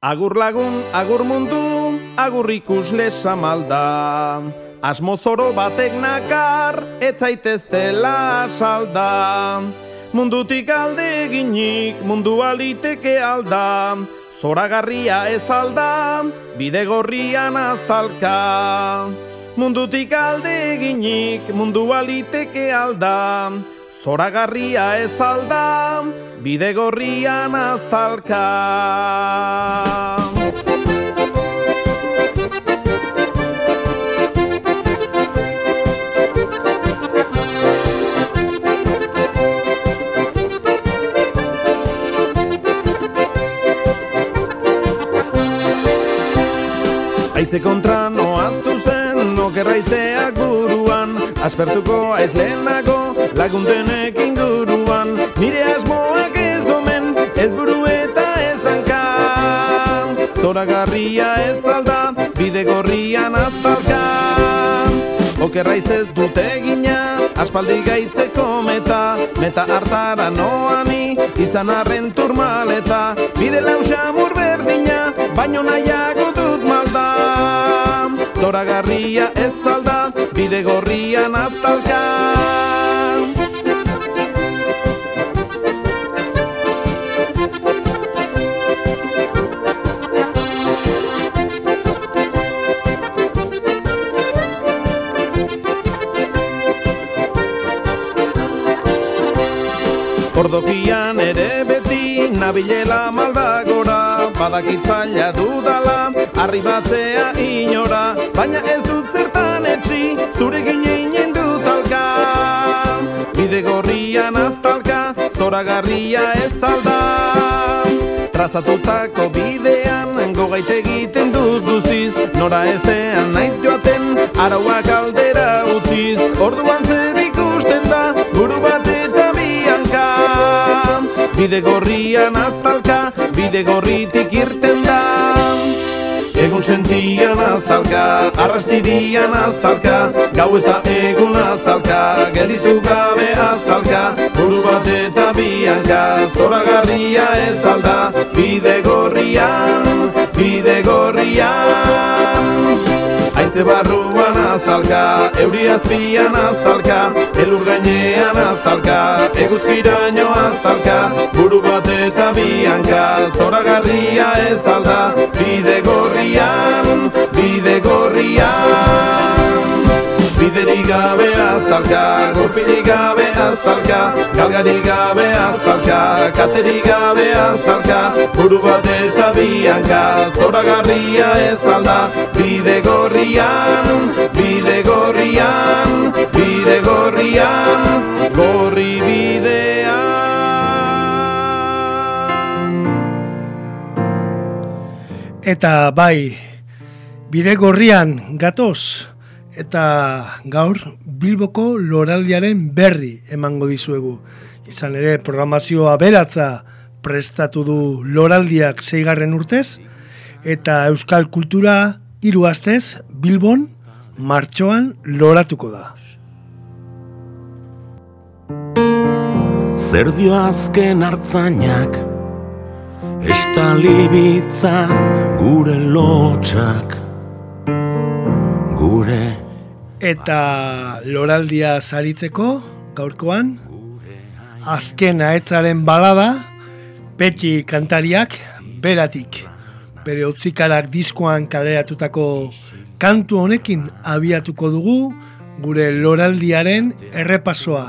Agur lagun, agur mundu, agur ikusle samalda. Asmo zoro batek nakar, etzaitez dela salda. Mundutik alde eginik, mundu aliteke alda. Zoragarria ez alda, bide gorrian aztalka. Mundutik alde eginik, mundu aliteke alda. Zoragarria ez alda, bide gorrian aztalka. Aize kontra noaz zuzen, okerraizeak buruan, aspertuko aiz lehenago, laguntenek inguruan, nire asmoak ez omen, ez buru eta ez hanka. Zoragarria ez alda, bide gorrian aztalka. Okerraiz ez dute gina, aspaldi gaitzeko meta, meta hartara noani, izan arren turmaleta, bide lausa berdina, baino nahiago dut malda. Zoragarria ez alda, bide gorrian aztalka. Ordokian ere beti nabilela maldagora Badakitzaila dudala, arribatzea inora. Baina ez dut zertan etxi, zure gineinen dut alka Bide gorrian aztalka, zoragarria ez alda. Trazatutako bidean, gogait egiten dut guztiz. Nora ezean naiz joaten, arauak aldera utziz. Orduan zer Bide gorrian aztalka, bide gorritik irten da. Egun sentian aztalka, arrastirian aztalka Gau eta egun aztalka, gelditu gabe aztalka Buru bat eta bianka, zoragarria ez alda Bide gorrian, bide gorrian Aize barruan aztalka, euri azpian aztalka Elur gainean aztalka, eguzkiraino aztalka Buru bat eta bianka, zoragarria ez alda Bide gorrian, bide gorrian Biderik gabe aztalka, gurpilik gabe aztalka Galgarik gabe aztalka, katerik gabe aztalka Buru bat eta bianka, zoragarria ez alda Bide gorrian, bide gorrian, bide gorrian Gorri bidean. Eta bai, bide gorrian gatoz, eta gaur Bilboko loraldiaren berri emango dizuegu. Izan ere programazioa beratza prestatu du loraldiak zeigarren urtez, eta euskal kultura hiru astez Bilbon martxoan loratuko da. Zer dio azken hartzainak Estalibitza gure lotxak Gure Eta loraldia zaritzeko, gaurkoan, azken aetzaren balada, Petxi kantariak beratik. Bere utzikarak diskoan kaleratutako kantu honekin abiatuko dugu, gure loraldiaren errepasoa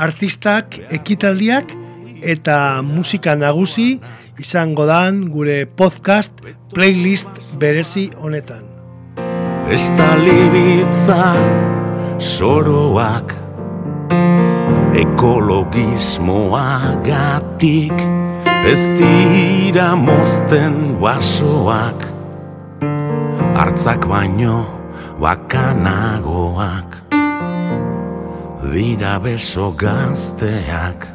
artistak, ekitaldiak eta musika nagusi izango dan gure podcast playlist berezi honetan. Estalibitza soroak ekologismoagatik ez dira mozten basoak hartzak baino bakanagoak dira beso gazteak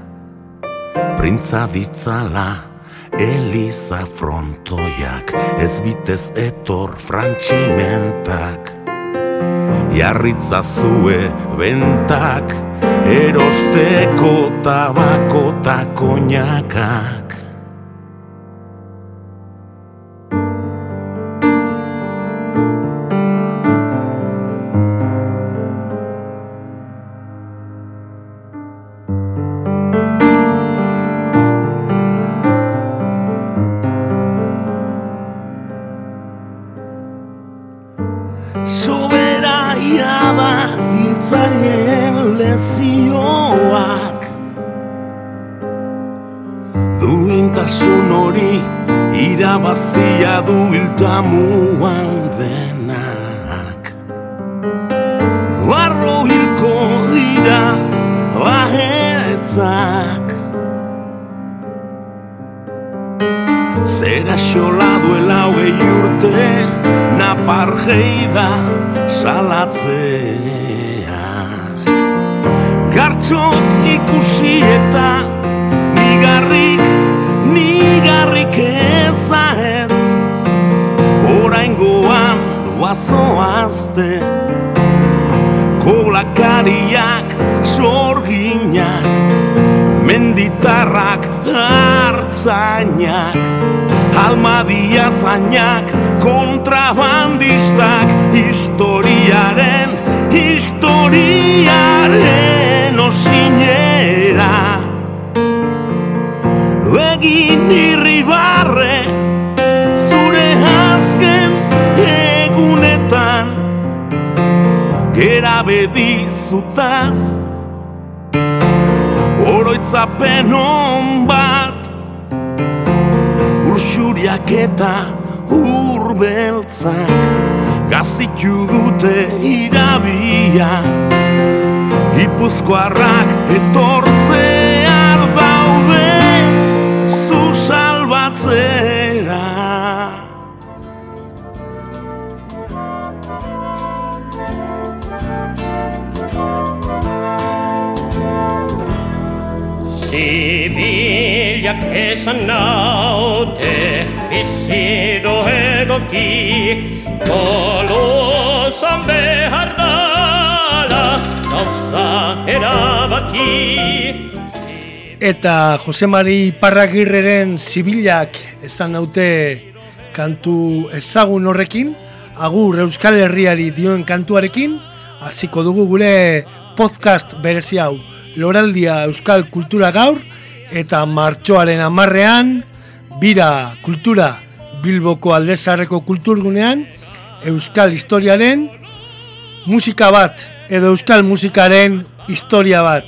printza ditzala Eliza frontoiak ez bitez etor frantximentak Jarritza zue bentak erosteko tabako ta Zibilak esan naute Bizido egoki Tolosan behar dala Gauza erabaki. Eta Jose Mari Parragirreren zibilak esan naute kantu ezagun horrekin, agur Euskal Herriari dioen kantuarekin, hasiko dugu gure podcast berezi hau, Loraldia Euskal Kultura Gaur, eta martxoaren amarrean, bira kultura Bilboko aldezarreko kulturgunean, Euskal Historiaren musika bat, edo Euskal musikaren historia bat,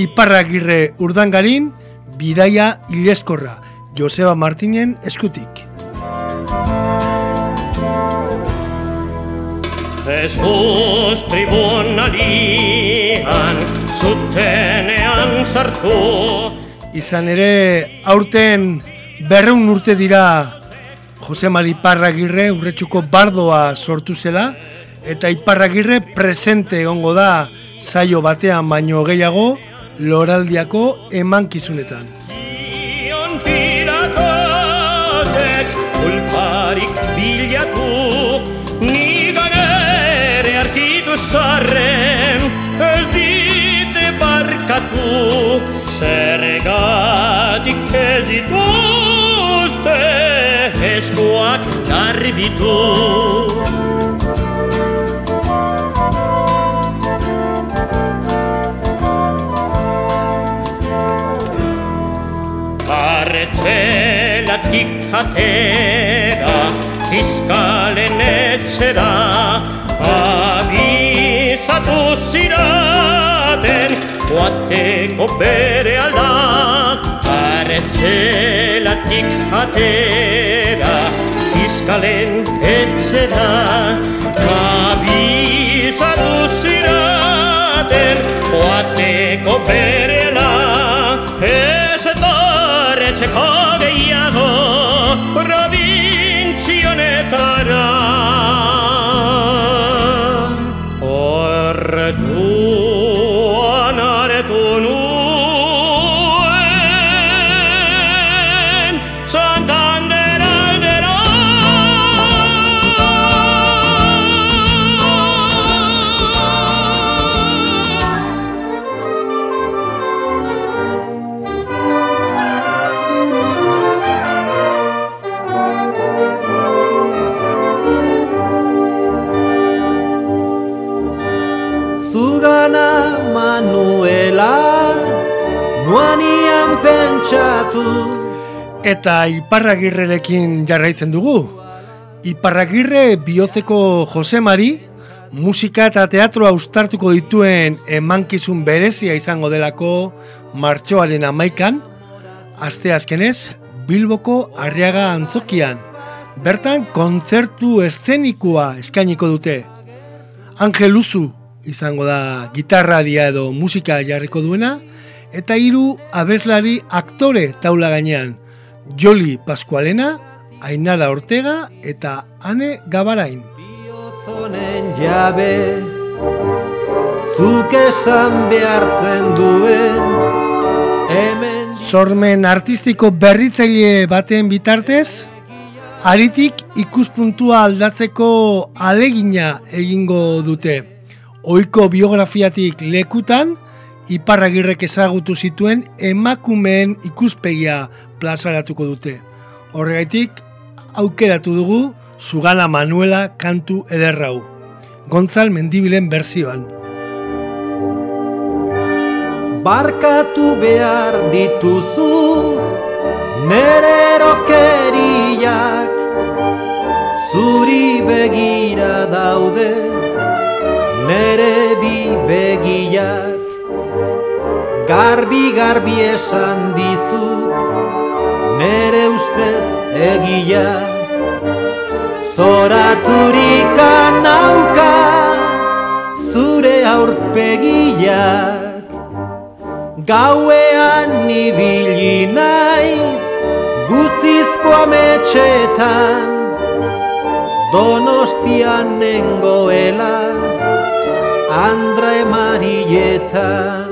Iparragirre urdangarin, bidaia ileskorra, Joseba Martinen eskutik. Jesus tribunalian zutenean zartu Izan ere, aurten berreun urte dira Jose Mari Iparragirre urretxuko bardoa sortu zela, eta Iparragirre presente egongo da saio batean baino gehiago loraldiako emankizunetan. Zion kulparik bilatu Nigan ere arkitu zarren Zergatik ez dituzte eskuak garbitu. Arretzelatik atera, fiskalen etzera, abizatu ziraten, joateko bere ala. Arretzelatik atera, fiskalen etzera, abizatu ziraten, joateko bere Eta Iparragirrerekin jarraitzen dugu. Iparragirre bihotzeko Jose Mari musika eta teatroa ustartuko dituen emankizun berezia izango delako martxoaren amaikan, aste azkenez, Bilboko Arriaga Antzokian. Bertan, kontzertu eszenikoa eskainiko dute. Angel Uzu izango da gitarraria edo musika jarriko duena, eta hiru abeslari aktore taula gainean. Joli Pascualena, Ainara Ortega eta Ane Gabarain. Bihotzonen jabe Zuk esan behartzen duen Hemen Sormen artistiko berritzaile baten bitartez, aritik ikuspuntua aldatzeko alegina egingo dute. Ohiko biografiatik lekutan, iparragirrek ezagutu zituen emakumeen ikuspegia plazaratuko dute. Horregaitik, aukeratu dugu Zugana Manuela kantu ederrau. Gontzal Mendibilen berzioan. Barkatu behar dituzu Nere erokeriak Zuri begira daude Nere bi begiak Garbi garbi esan dizut Nere ustez egia. Zoraturik anauka Zure aurpegiak. Gauean ibili naiz Guzizko ametxetan Donostian nengoela Andre Marietan. Eta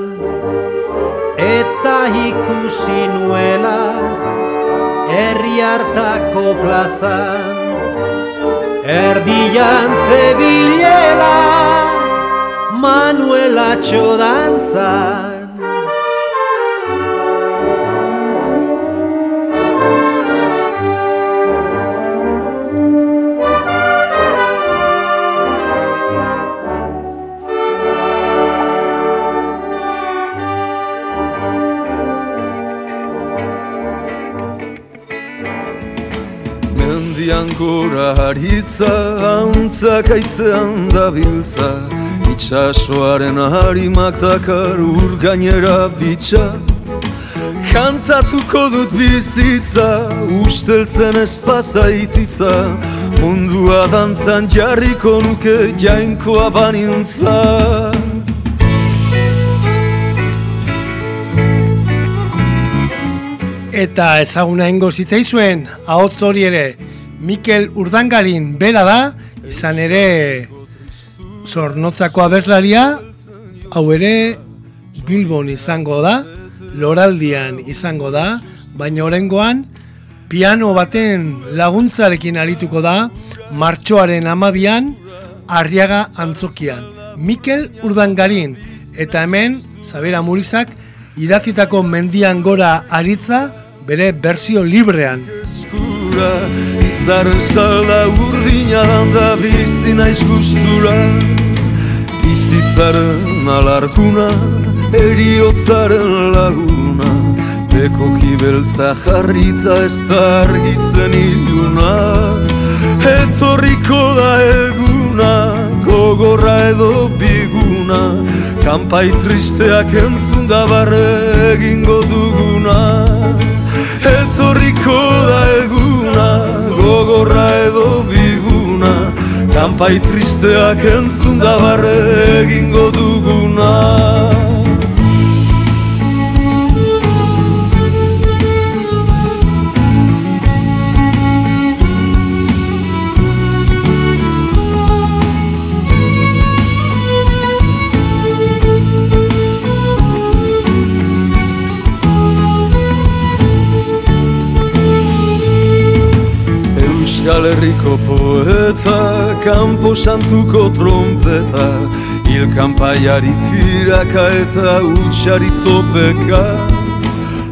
ikusi nuela Herri hartako plazan Erdian zebilela Manuela txodantzan Mendian gora haritza, hauntzak aitzean dabiltza. Itxasoaren harimak dakar urgainera bitxa. Kantatuko dut bizitza, usteltzen espaza ititza. Mundua dantzan jarriko nuke jainkoa banintza Eta ezaguna ingo zitzaizuen, ahotz hori ere, Mikel Urdangarin bera da, izan ere zornotzako abeslaria, hau ere Bilbon izango da, Loraldian izango da, baina orengoan piano baten laguntzarekin arituko da, martxoaren amabian, arriaga antzokian. Mikel Urdangarin, eta hemen, Zabera Murizak, idatzitako mendian gora aritza, bere berzio librean. Eskura Izaren salda urdina da bizi naiz gustura. Bizitzaren alarkuna, eriotzaren laguna Beko kibeltza jarrita ez da argitzen iluna. Etorriko da eguna, gogorra edo biguna Kanpai tristeak entzun da barre egingo duguna. Etorriko da eguna, gogorra edo biguna Kanpai tristeak entzun da barre egingo duguna Euskal Herriko poeta, kanpo santuko trompeta Hil kanpaiari tiraka eta utxari topeka.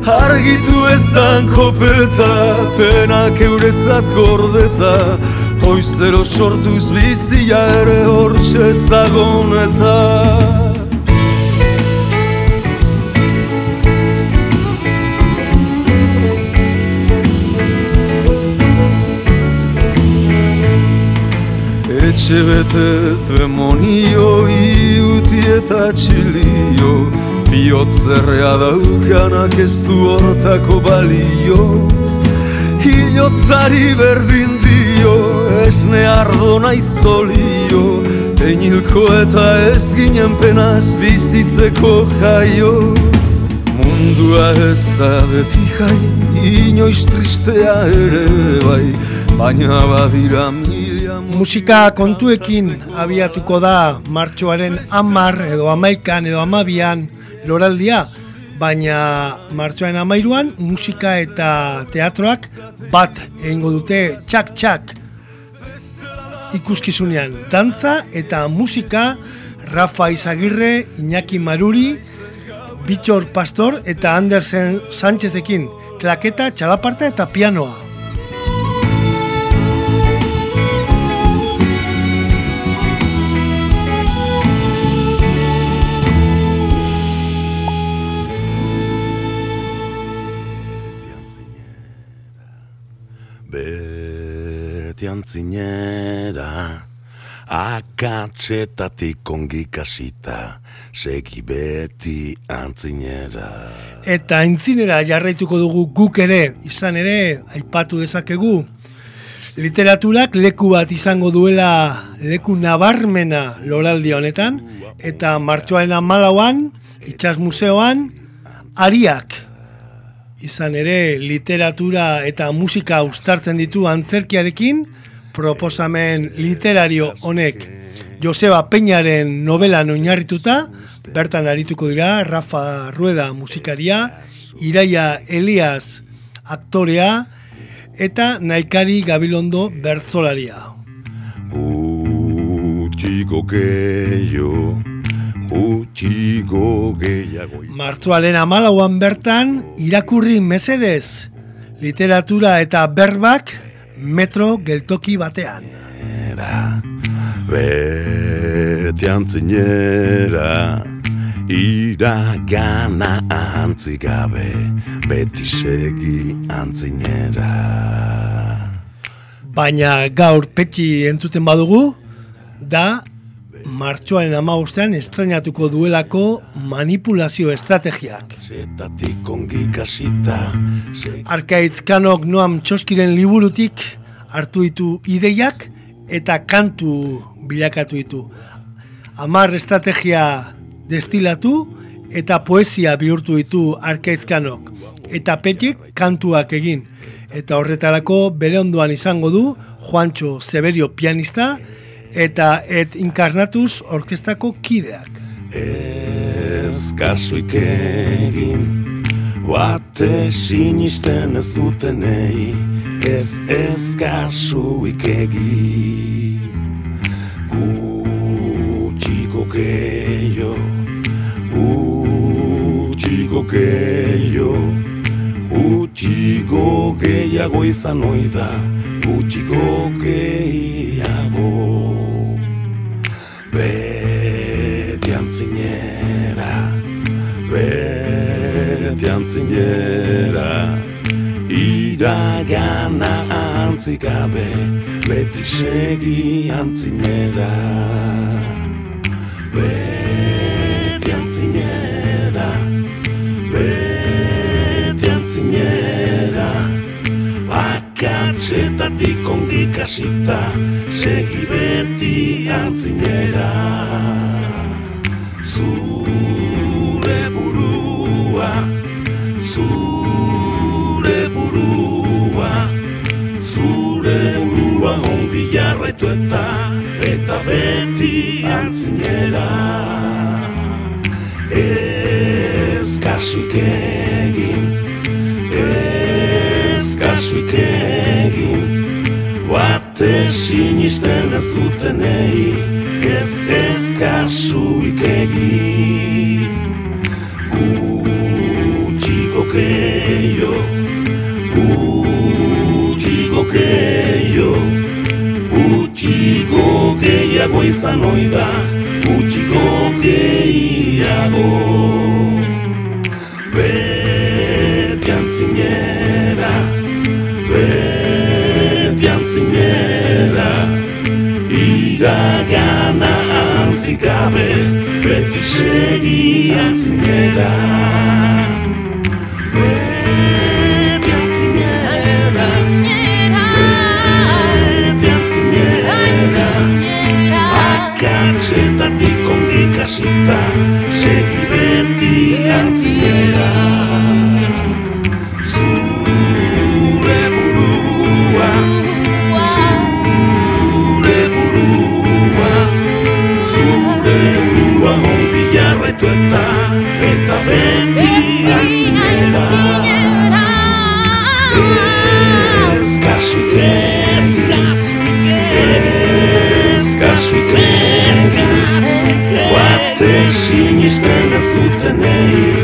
Argitu ezan kopeta, penak euretzat gordeta Hoizero sortuz bizia ere hortxe zagoneta etxe bete demonio iuti eta txilio Biotzerrea daukanak ez du hortako balio Hilotzari berdin dio esne ardo naizolio Einilko eta ez ginen penaz bizitzeko jaio Mundua ez da beti jai, inoiz tristea ere bai Baina badira mila Musika kontuekin abiatuko da martxoaren amar edo amaikan edo amabian loraldia, baina martxoaren amairuan musika eta teatroak bat egingo dute txak-txak ikuskizunean. Dantza eta musika Rafa Izagirre, Iñaki Maruri, Bitxor Pastor eta Andersen Sánchezekin, klaketa, txalaparta eta pianoa. Beti antzinera Akatsetatik ongi kasita Segi beti antzinera Eta aintzinera jarraituko dugu guk ere, izan ere, aipatu dezakegu. Literaturak leku bat izango duela leku nabarmena loraldi honetan, eta martxoaren amalauan, itxas museoan, ariak. Izan ere, literatura eta musika ustartzen ditu antzerkiarekin, proposamen literario honek Joseba Peñaren novelan oinarrituta, bertan arituko dira Rafa Rueda musikaria, Iraia Elias aktorea eta Naikari Gabilondo bertzolaria. Gutxiko gehiago Gutxiko gehiago Martzoalen amalauan bertan irakurri mesedez literatura eta berbak metro geltoki batean. Era, beti antzinera Iragana antzigabe Beti segi antzinera Baina gaur petxi entzuten badugu, da martxoaren amabostean estrenatuko duelako manipulazio estrategiak. Zetatik ongi kasita Segi Arkaitz Kanok Noam Txoskiren liburutik hartu ditu ideiak eta kantu bilakatu ditu. Amar estrategia destilatu eta poesia bihurtu ditu Arkaitz Kanok. Eta petik kantuak egin. Eta horretarako bere ondoan izango du Juancho Severio pianista eta et inkarnatuz orkestako kideak. Ez kasuik egin Oate sinisten ez dutenei Ez ez kasuik egin Gutxiko keio Gutxiko keio Gutxiko gehiago izan oida Gutxiko gehiago antzinera Beti antzinera Iragana antzikabe Beti segi antzinera Beti antzinera Beti antzinera Akatsetatik ongi kasita Segi beti antzinera Zure burua Zure burua Zure burua ongi jarraitu eta Eta beti antzinera Ez kasuik egin Ez kasuik egin Oate sinisten ez dutenei Ez ez kasuik egin Gutxiko keio. Gutxiko keio. Gutxiko gehiago izan oida Gutxiko gehiago Beti antzinera iragana antzikabe beti segi antzinera beti antzinera beti antzinera akatzetatik ongi kasita segi beti antzinera eta eta beti antzinera ez kasuk ez ez kasuk ez. Guate sinisten ez dutenei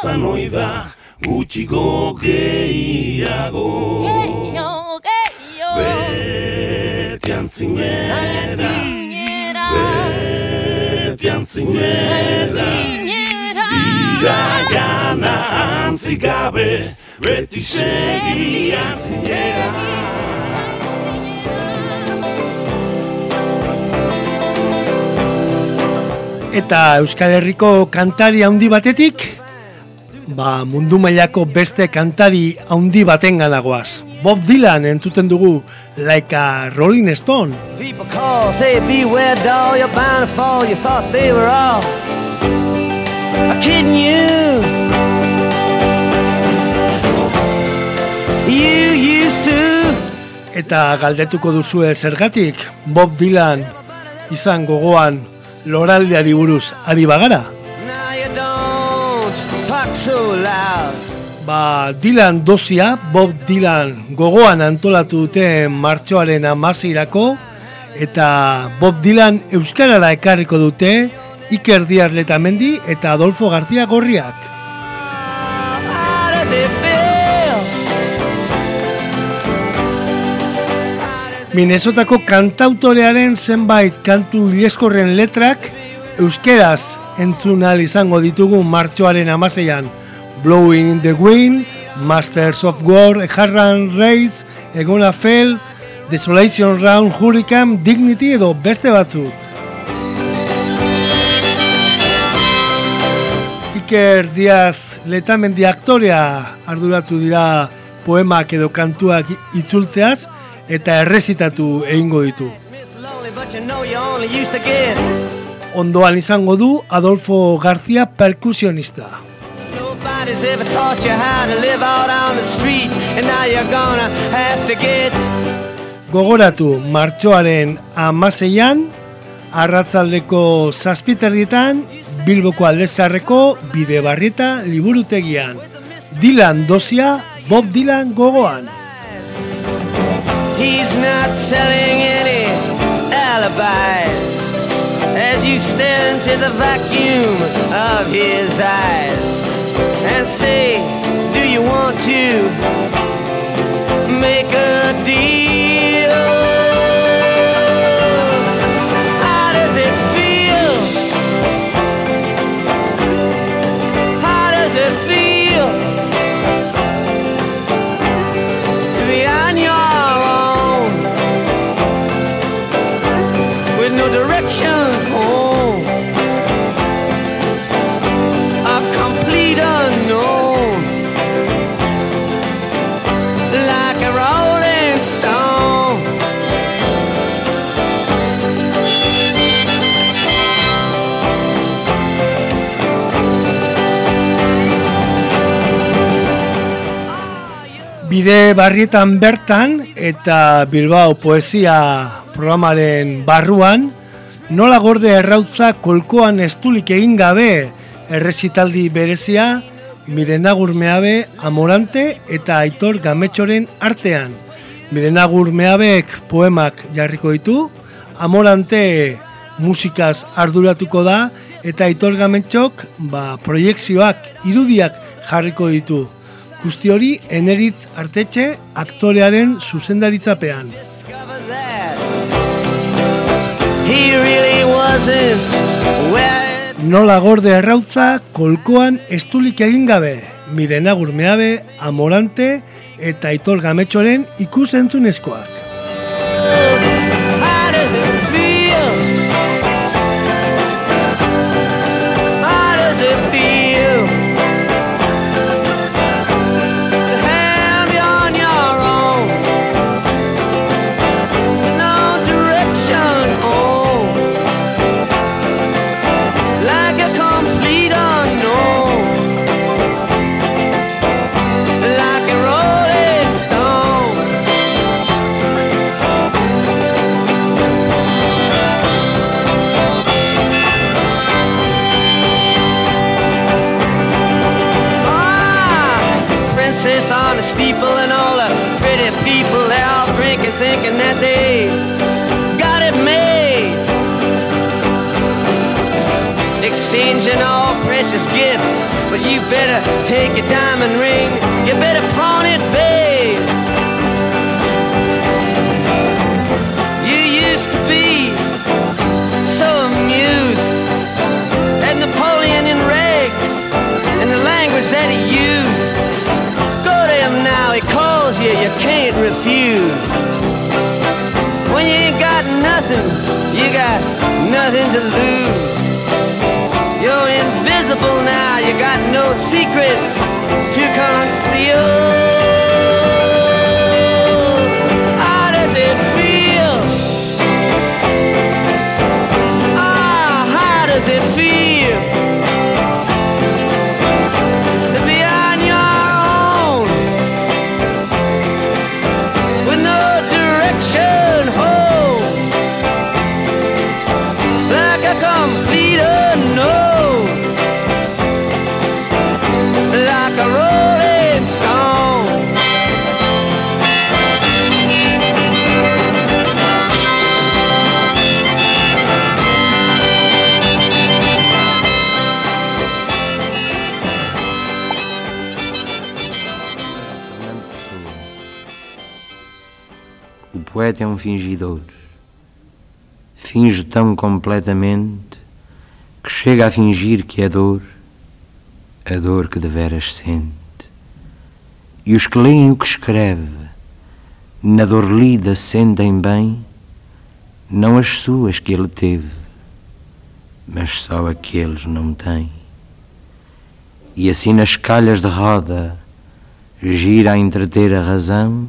izan oi da Gutxiko gehiago Beti antzinera. Beti antzinera. Iragana antzikabe Beti segi antzinera. Eta Euskal Herriko kantari handi batetik, ba, mundu mailako beste kantari handi baten ganagoaz. Bob Dylan entzuten dugu like a Rolling Stone. People call, say beware doll, you're bound to fall. You thought they were all kidding you. You used to. Eta galdetuko duzue zergatik Bob Dylan izan gogoan loraldeari buruz ari bagara. Ba, Dylan dosia, Bob Dylan gogoan antolatu dute martxoaren amazirako eta Bob Dylan euskarara ekarriko dute Iker Diar Letamendi eta Adolfo García Gorriak. Minnesotako kantautorearen zenbait kantu ileskorren letrak euskeraz entzun izango ditugu martxoaren amaseian. Blowing in the Wind, Masters of War, Run Race, Egona Fell, Desolation Round, Hurricane, Dignity edo beste batzuk. Iker Diaz letamendi aktorea arduratu dira poemak edo kantuak itzultzeaz eta errezitatu egingo ditu. Ondoan izango du Adolfo García perkusionista. Nobody's ever taught you how to live out on the street, and now you're gonna have to get. Gogoratu martxoaren amaseian, arratzaldeko zazpiterdietan, Bilboko aldezarreko bide barrieta liburutegian. Dylan dosia, Bob Dylan gogoan. He's not selling any alibis as you stare into the vacuum of his eyes say, Do you want to make a deal? Barrietan bertan eta Bilbao poesia programaren barruan, nola gorde errautza kolkoan estulik egin gabe errezitaldi berezia Mirenagur Meabe Amorante eta Aitor Gametxoren artean. Mirenagur Meabek poemak jarriko ditu, Amorante musikaz arduratuko da eta Aitor Gametxok ba, proiekzioak, irudiak jarriko ditu. Guzti hori eneritz artetxe aktorearen zuzendaritzapean. Nola gorde errautza kolkoan estulik egin gabe. Miren agurmeabe, amorante eta itol gametxoren ikusentzunezkoak. Poeta é um fingidor. Finge tão completamente que chega a fingir que é dor, a dor que deveras sente. E os que leem o que escreve, na dor lida sentem bem, não as suas que ele teve, mas só aqueles não têm. E assim nas calhas de roda gira a entreter a razão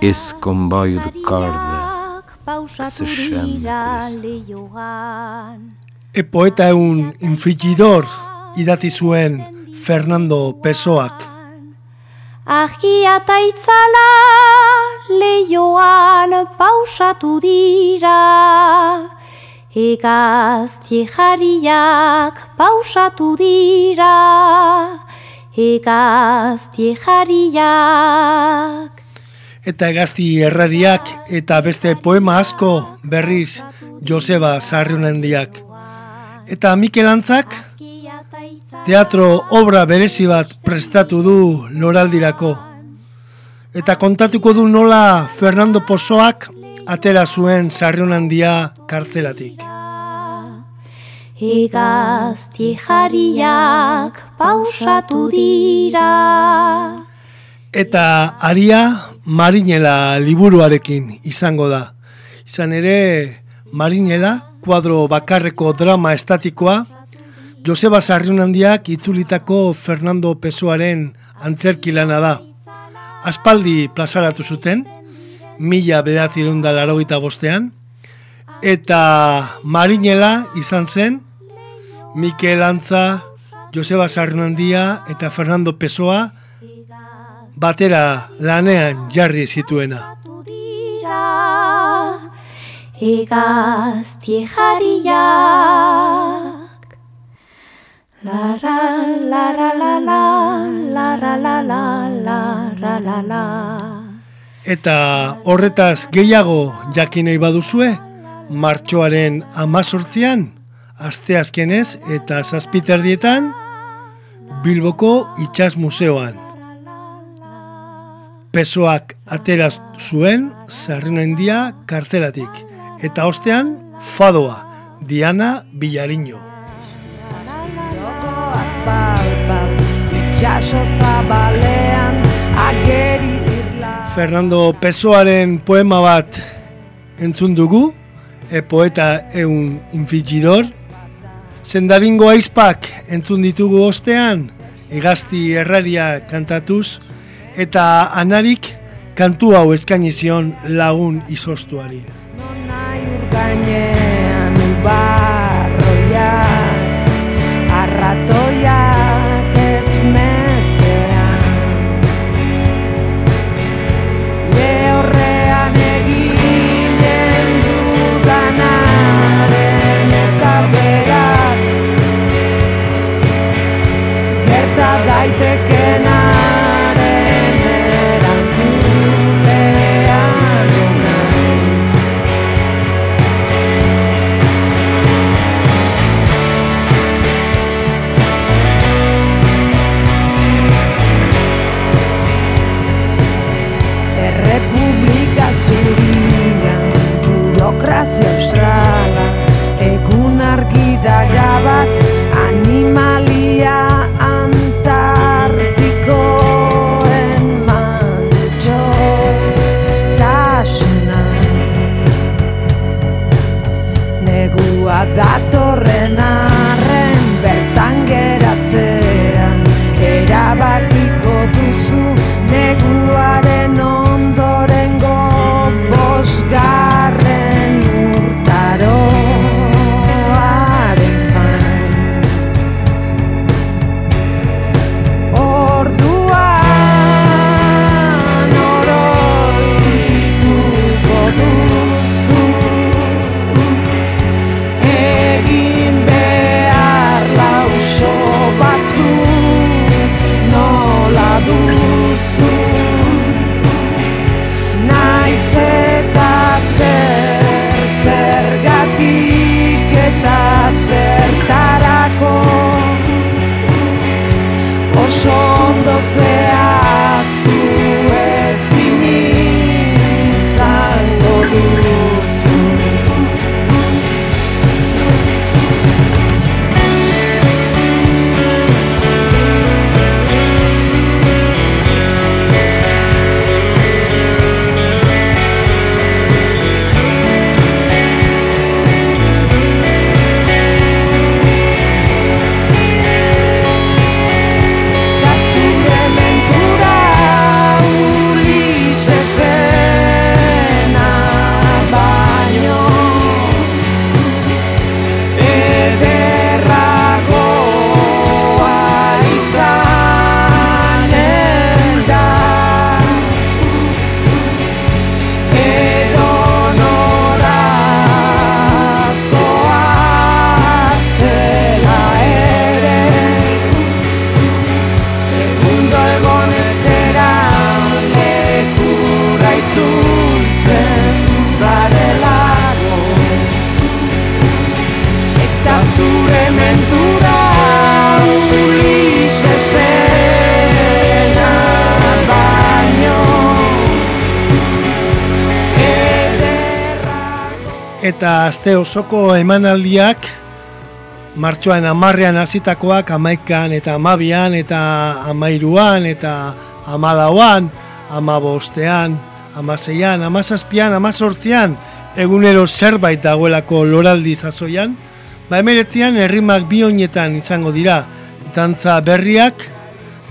esse comboio de corda que se chama coração. E poeta un infringidor idati zuen Fernando Pessoak. Argia eta itzala leioan pausatu dira Egaztie jariak pausatu dira Egaztie jariak Eta egazti errariak eta beste poema asko berriz Joseba Sarriunendiak. Eta Mikel Antzak teatro obra berezi bat prestatu du loraldirako. Eta kontatuko du nola Fernando Pozoak atera zuen Sarriunendia kartzelatik. Egaztie jariak pausatu dira Eta aria Marinela liburuarekin izango da. Izan ere Marinela kuadro bakarreko drama estatikoa Joseba Sarriunandiak itzulitako Fernando Pessoaren antzerkilana da. Aspaldi plazaratu zuten, mila bederatzerun da larogeita bostean, eta Marinela izan zen, Mikel Antza, Joseba Sarriunandia eta Fernando Pessoa batera lanean jarri zituena. Egaztie jarriak Lara, lara, la, la, lara, la, la, la, la, la, Eta horretaz gehiago jakinei baduzue, martxoaren amazortzian, asteazkenez eta zazpiterdietan, Bilboko Itxas Museoan. Pesoak atera zuen Sarriunendia kartelatik. Eta ostean, fadoa, Diana Villariño. Fernando Pessoaren poema bat entzun dugu, e poeta eun infigidor. Zendaringo aizpak entzun ditugu ostean, egazti erraria kantatuz, eta anarik kantu hau eskaini zion lagun izostuari. Aste osoko emanaldiak martxoan amarrean hasitakoak amaikan eta amabian eta amairuan eta amalauan, amabostean, amaseian, amazazpian, amazortzian, egunero zerbait dagoelako loraldi zazoian, ba emeretzian herrimak bi oinetan izango dira, dantza berriak,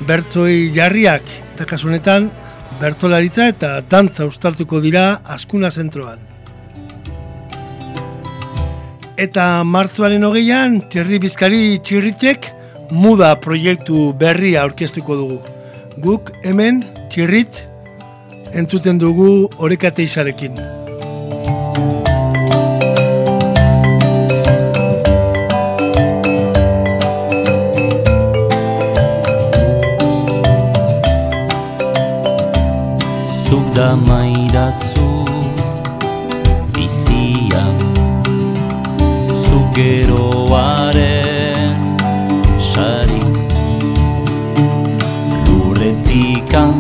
bertzoi jarriak, eta kasunetan bertolaritza eta dantza ustartuko dira askuna zentroan. Eta martzuaren hogeian, Txerri Bizkari Txirritek muda proiektu berria aurkeztuko dugu. Guk hemen Txirrit entzuten dugu orekate izarekin. Zuk da maidazu geroaren sari. Lurretikan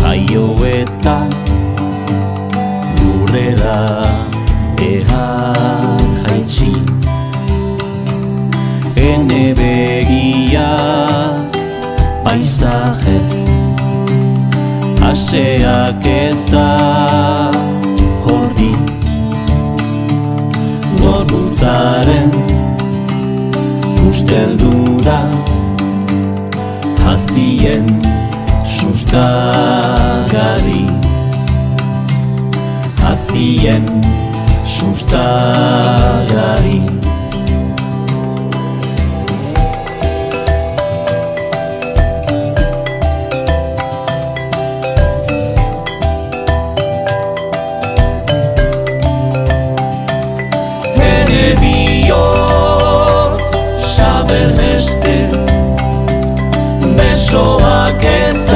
jaio eta lurrera Ehar jaitsi. Ene begiak paisajez Aseak eta Goruzaren usteldura Hazien sustagari Hazien sustagari Besoak eta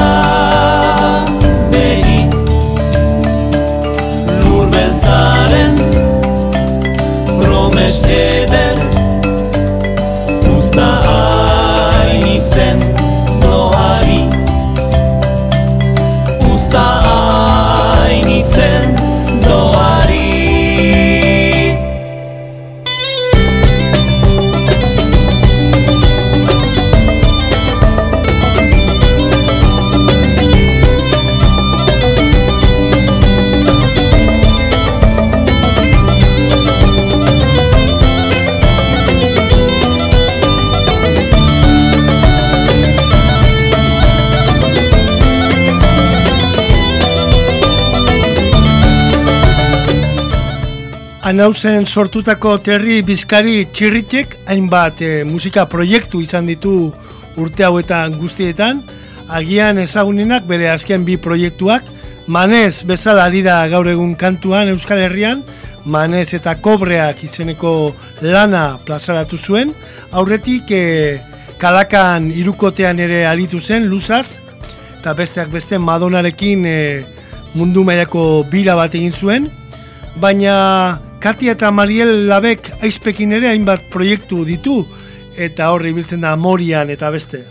Anauzen sortutako terri bizkari txirritek hainbat eh, musika proiektu izan ditu urte hauetan guztietan, agian ezagunenak bere azken bi proiektuak, Manez bezala ari da gaur egun kantuan Euskal Herrian, Manez eta Kobreak izeneko lana plazaratu zuen, aurretik eh, kalakan irukotean ere aritu zen, luzaz, eta besteak beste Madonarekin eh, mundu mailako bira bat egin zuen, baina Katia eta Mariel Labek aizpekin ere hainbat proiektu ditu eta horri biltzen da Morian eta beste.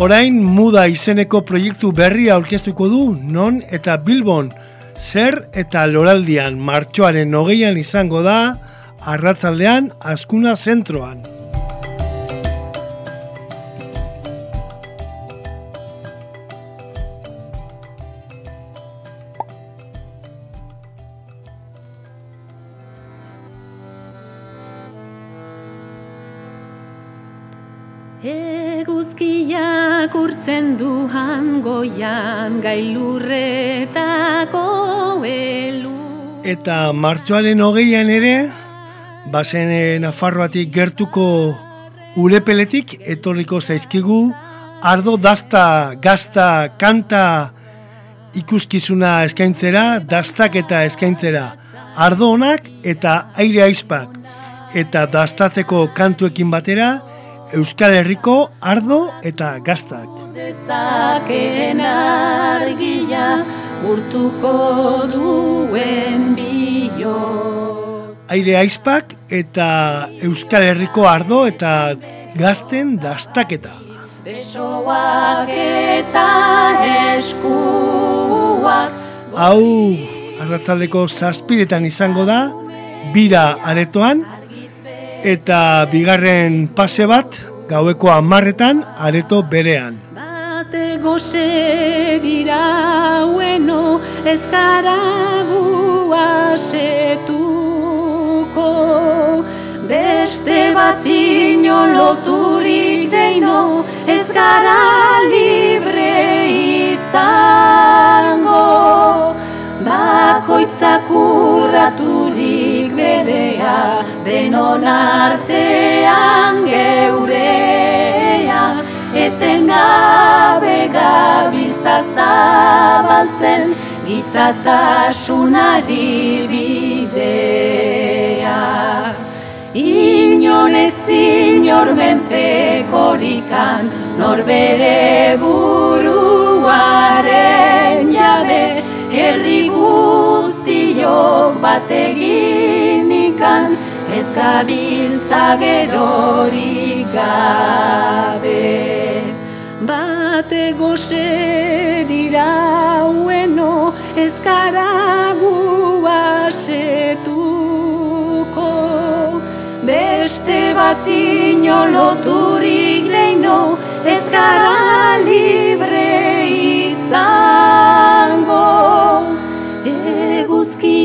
Orain muda izeneko proiektu berria aurkeztuko du non eta Bilbon zer eta loraldian martxoaren hogeian izango da arratzaldean askuna zentroan. Goian gailurretako elu. Eta martxoaren hogeian ere, bazen eh, Nafarroatik gertuko urepeletik etorriko zaizkigu, ardo dasta, gazta, kanta ikuskizuna eskaintzera, dastak eta eskaintzera, ardo honak eta aire aizpak, eta dastatzeko kantuekin batera, Euskal Herriko ardo eta gaztak. Dezaken argia urtuko duen bio. Aire aizpak eta Euskal Herriko ardo eta gazten dastaketa. Besoak eta eskuak Hau, arratzaldeko zazpiretan izango da, bira aretoan, eta bigarren pase bat, gaueko amarretan, areto berean. Bate goze dira ueno ez garagu asetuko Beste bat ino loturik deino ez libre izango Bakoitzak urraturik berea denon artean geurea etengabe gabiltza zabaltzen gizatasunari bidea. Inon ez inor menpekorikan, norbere buruaren guztiok bateginikan, ez gabiltza gerorik gabe. bate goze dira ueno ez karagu asetuko beste bat inoloturik leino ez gara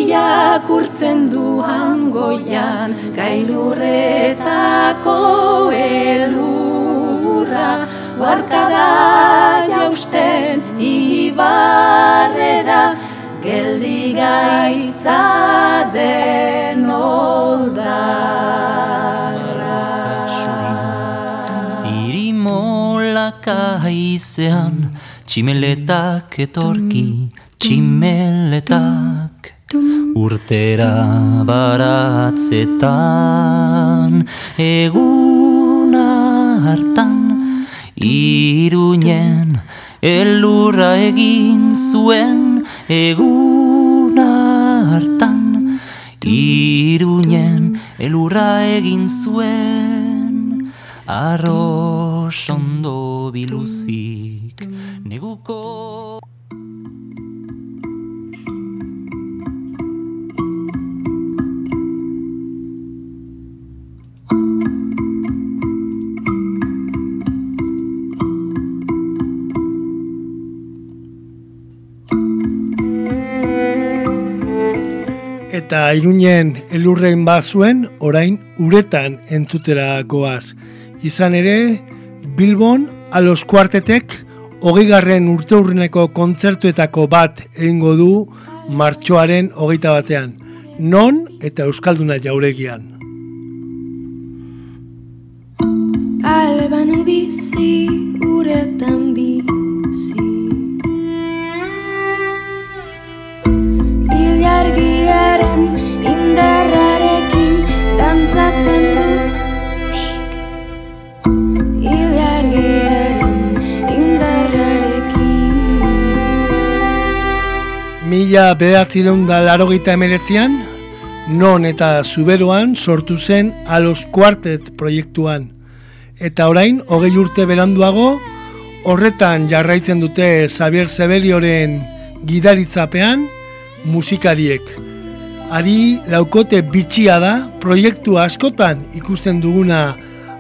eguzkiak urtzen du hangoian gailurretako elurra Barkada jausten ibarrera geldi gaitza den oldarra. Zirimolaka haizean, tximeletak etorki, tximeletak urtera baratzetan, eguna hartan, iruñen, elurra egin zuen, eguna hartan, iruñen, elurra egin zuen, arroz ondo biluzik, neguko... eta irunen elurrein bazuen orain uretan entzutera goaz. Izan ere, Bilbon alos kuartetek hogeigarren urte urreneko kontzertuetako bat egingo du martxoaren hogeita batean. Non eta Euskalduna jauregian. Alban bizi uretan bizi Ilargiaren indarrarekin dantzatzen dut nik Ilargiaren indarrarekin Mila behatzireun da larogeita emeretzean, non eta zuberoan sortu zen alos kuartet proiektuan. Eta orain, hogei urte beranduago, horretan jarraitzen dute Xavier Sebelioren gidaritzapean musikariek. Ari laukote bitxia da, proiektu askotan ikusten duguna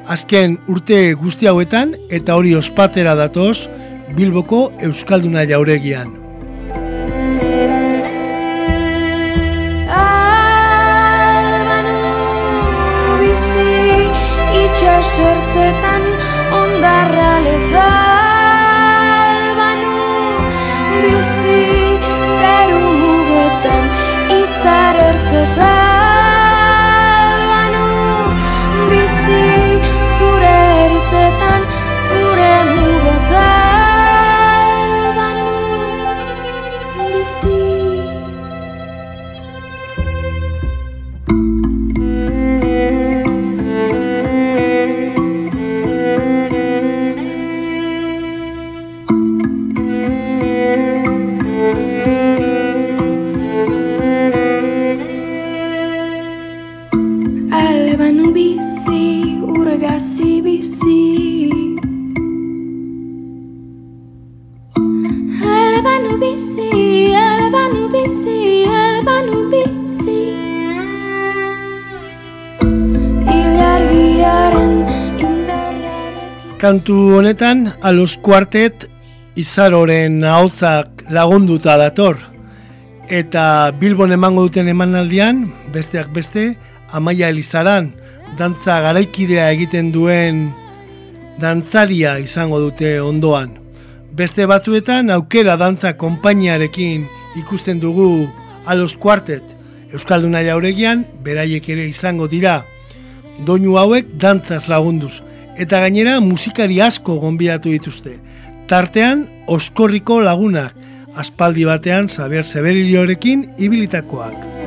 azken urte guzti hauetan eta hori ospatera datoz Bilboko Euskalduna jauregian. Albanu bizi itxasertzetan Kantu honetan, alos kuartet izaroren ahotsak lagunduta dator. Eta Bilbon emango duten emanaldian, besteak beste, Amaia Elizaran, dantza garaikidea egiten duen dantzaria izango dute ondoan. Beste batzuetan, aukera dantza konpainiarekin ikusten dugu alos kuartet. Euskalduna jauregian, beraiek ere izango dira. Doinu hauek dantzaz lagunduz. Eta gainera musikari asko gonbidatu dituzte. Tartean, oskorriko lagunak, aspaldi batean Xavier Seberiliorekin ibilitakoak.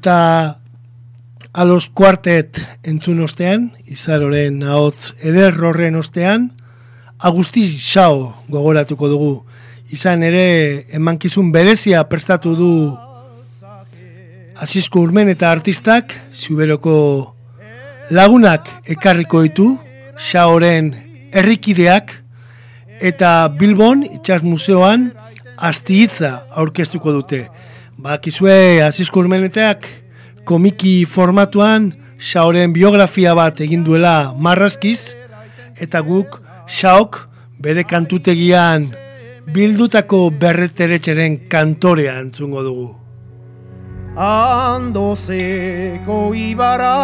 Eta a los kuartet entzun ostean, izaroren ahotz eder horren ostean, Agusti Xao gogoratuko dugu. Izan ere emankizun berezia prestatu du Asisko Urmen eta artistak Zuberoko lagunak ekarriko ditu Xaoren herrikideak eta Bilbon itxas museoan astihitza aurkeztuko dute. Bakizue Asisko Urmenetak komiki formatuan Xaoren biografia bat egin duela marrazkiz eta guk Xaok bere kantutegian bildutako berreteretxeren kantorea entzungo dugu. Andozeko ibara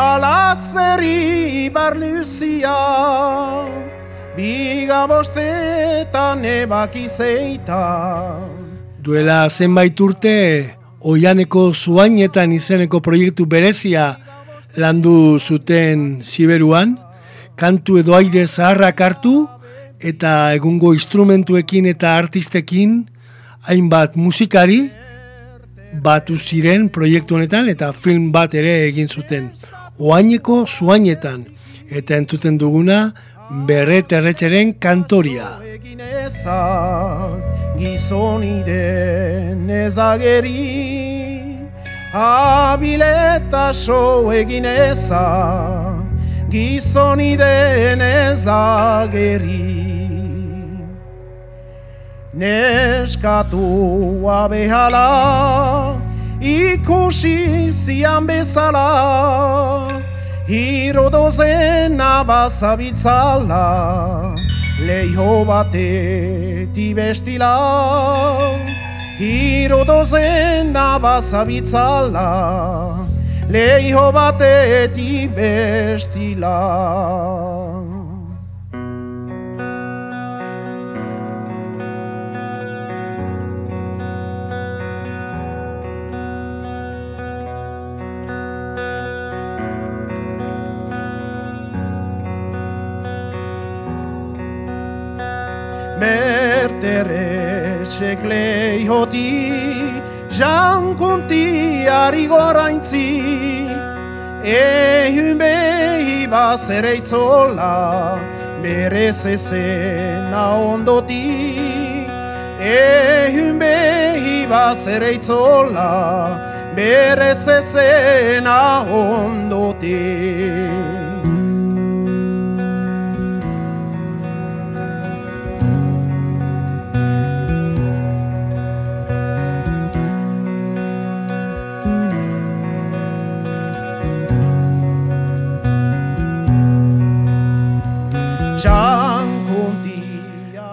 Alazeri barluzia Biga bostetan ebakizeita Duela zenbait urte Oianeko zuainetan izeneko proiektu berezia landu zuten Siberuan, kantu edo aire zaharrak hartu eta egungo instrumentuekin eta artistekin hainbat musikari batu ziren proiektu honetan eta film bat ere egin zuten. Oaineko zuainetan eta entzuten duguna berre terretxeren kantoria. Gizoniden ezageri. Abileta so egin ezak Gizoniden ezageri. Neskatu abehala ikusi zian bezala Hiro dozen abazabitzala Leiho bateti bestila. Hiro dozen abazabitzala Leiho bateti bestila Berteresek leihoti Jankunti ari goraintzi. Ehun behi bazere itzola Berez ezena ondoti. Ehun behi bazere itzola Berez ezena ondoti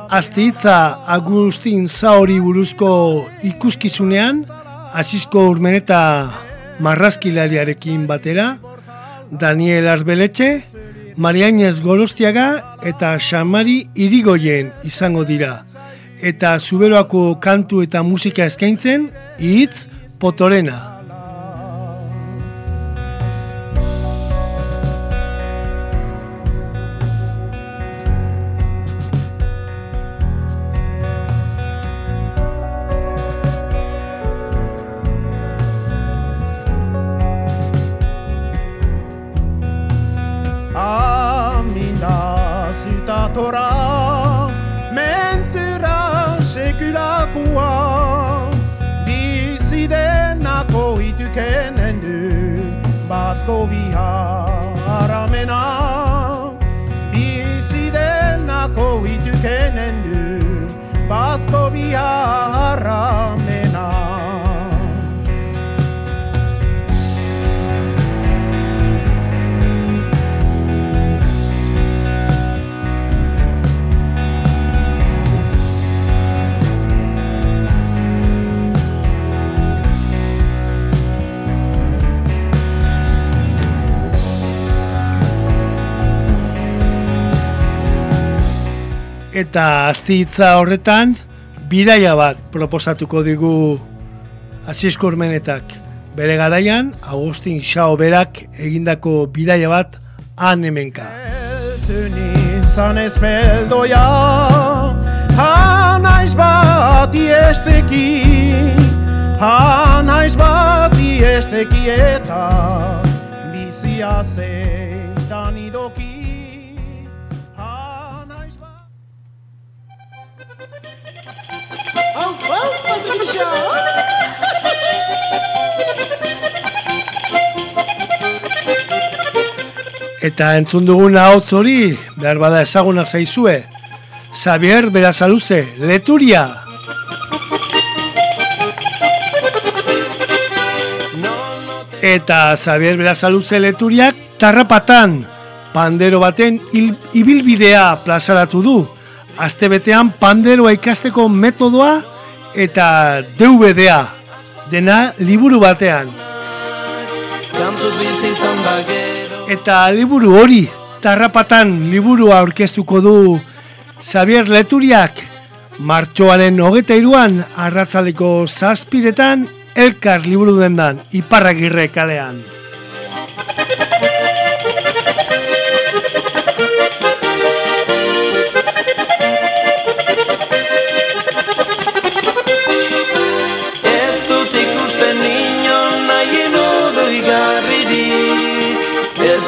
Astitza Agustin Zaori buruzko ikuskizunean, Asisko Urmeneta marrazkilariarekin batera, Daniel Arbeletxe, Mariainez Golostiaga eta Xamari Irigoyen izango dira. Eta zuberoako kantu eta musika eskaintzen, hitz potorena. Eta astitza horretan, bidaia bat proposatuko digu Urmenetak. Bere garaian, Agustin Xao berak egindako bidaia bat han hemenka. Zan ezpeldoia, hanaiz bat iesteki, hanaiz bat ekieta bizia zeitan Eta entzun duguna hotz hori, behar bada ezaguna zaizue. Xavier Berasaluze, Leturia! Eta Xavier Berasaluze Leturiak tarrapatan, pandero baten il, ibilbidea plazaratu du. Astebetean panderoa ikasteko metodoa eta DVD-a, dena liburu batean. Eta liburu hori, tarrapatan liburua aurkeztuko du Xavier Leturiak martxoaren hogeta iruan arratzaleko zazpiretan elkar liburu dendan iparragirre kalean.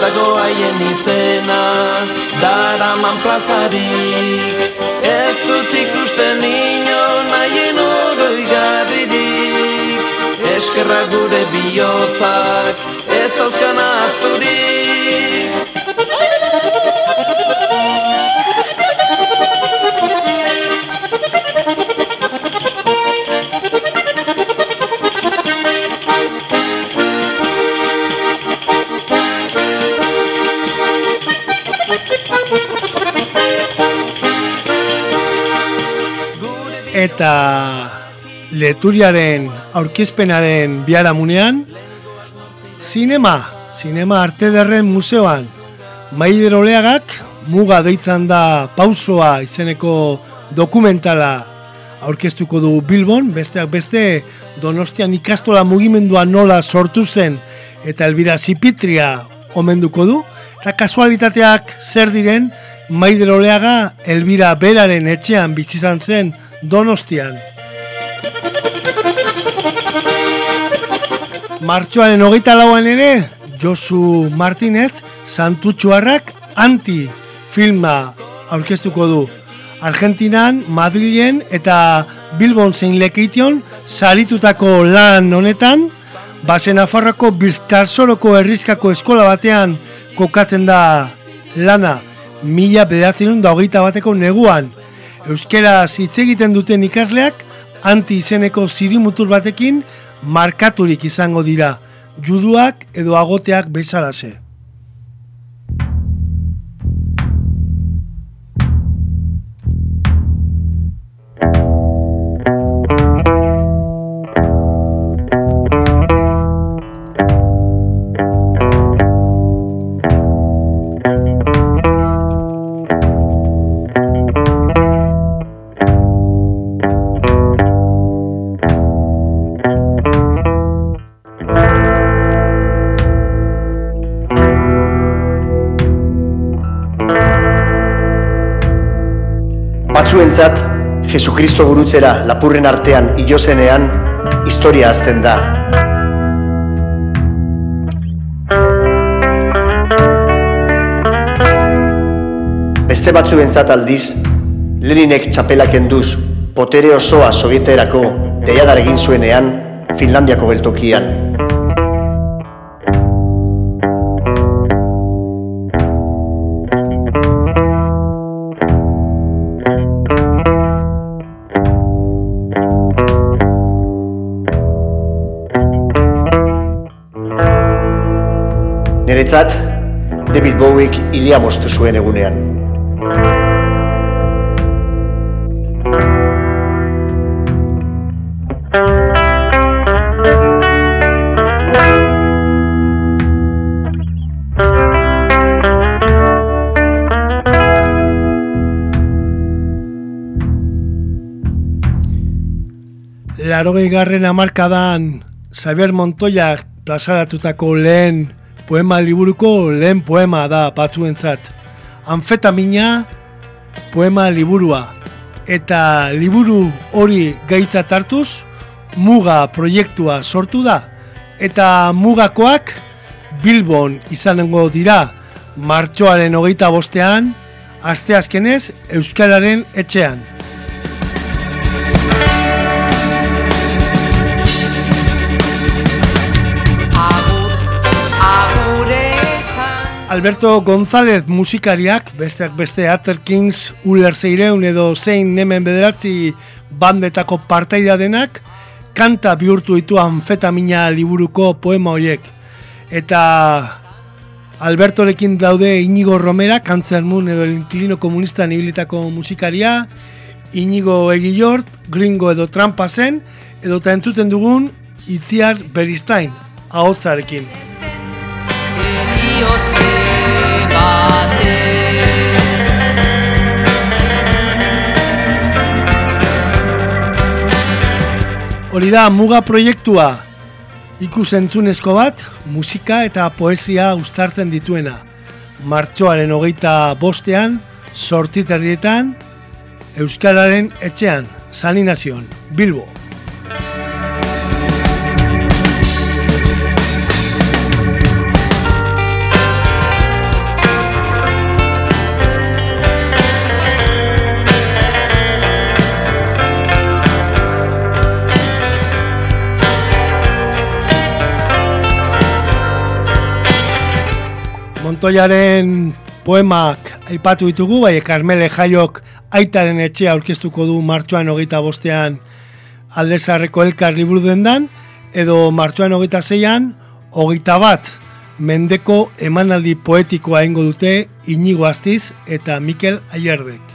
Dago haien izena daraman plazarik Ez dut ikusten inon nahien oroigarririk Eskerra gure bihotzak ez dauzkan azturik Eta leturiaren aurkezpenaren biharamunean, zinema, zinema arte derren museoan, Maider Oleagak muga deitzen da pausoa izeneko dokumentala aurkeztuko du Bilbon, besteak beste Donostian ikastola mugimendua nola sortu zen eta Elbira Zipitria omenduko du, eta kasualitateak zer diren, Maider Oleaga Elbira Beraren etxean bizi izan zen Donostian. Martxoaren hogeita lauan ere, Josu Martinez, Santutxuarrak anti filma aurkeztuko du. Argentinan, Madrilen eta Bilbon zein lekeition saritutako lan honetan, basen afarrako bizkarsoroko herrizkako eskola batean kokatzen da lana mila bederatzen da hogeita bateko neguan. Euskera hitz egiten duten ikasleak anti izeneko zirimutur batekin markaturik izango dira, juduak edo agoteak bezalase. Jesukristo gurutzera lapurren artean hilo zenean, historia azten da. Beste batzuentzat aldiz, Leninek txapelak enduz, potere osoa sovieterako deiadar egin zuenean, Finlandiako geltokian. Niretzat, David Bowiek hilia moztu zuen egunean. Larogei garren amarkadan Xavier Montoya plazaratutako lehen poema liburuko lehen poema da batzuentzat. Anfetamina poema liburua. Eta liburu hori gaita hartuz muga proiektua sortu da. Eta mugakoak Bilbon izanengo dira martxoaren hogeita bostean, asteazkenez Euskararen etxean. Alberto González musikariak, besteak beste Atter Kings, Uller Zeireun edo zein nemen bederatzi bandetako partaida denak, kanta bihurtu ditu anfetamina liburuko poema hoiek. Eta Albertorekin daude Inigo Romera, Kantzermun Moon edo inklino komunista nibilitako musikaria, Inigo Egillort, Gringo edo Trampa zen, edo eta entzuten dugun Itziar Beristain, ahotzarekin. Hori da, muga proiektua ikusentzunezko bat, musika eta poesia ustartzen dituena. Martxoaren hogeita bostean, sortiterdietan, Euskararen etxean, Salinazion, Bilbo. Montoyaren poemak aipatu ditugu, bai Carmele Jaiok aitaren etxea aurkeztuko du martxoan hogeita bostean aldezarreko elkar liburu dendan, edo martxoan hogeita zeian, hogeita bat mendeko emanaldi poetikoa ingo dute Inigo Astiz eta Mikel Aierdek.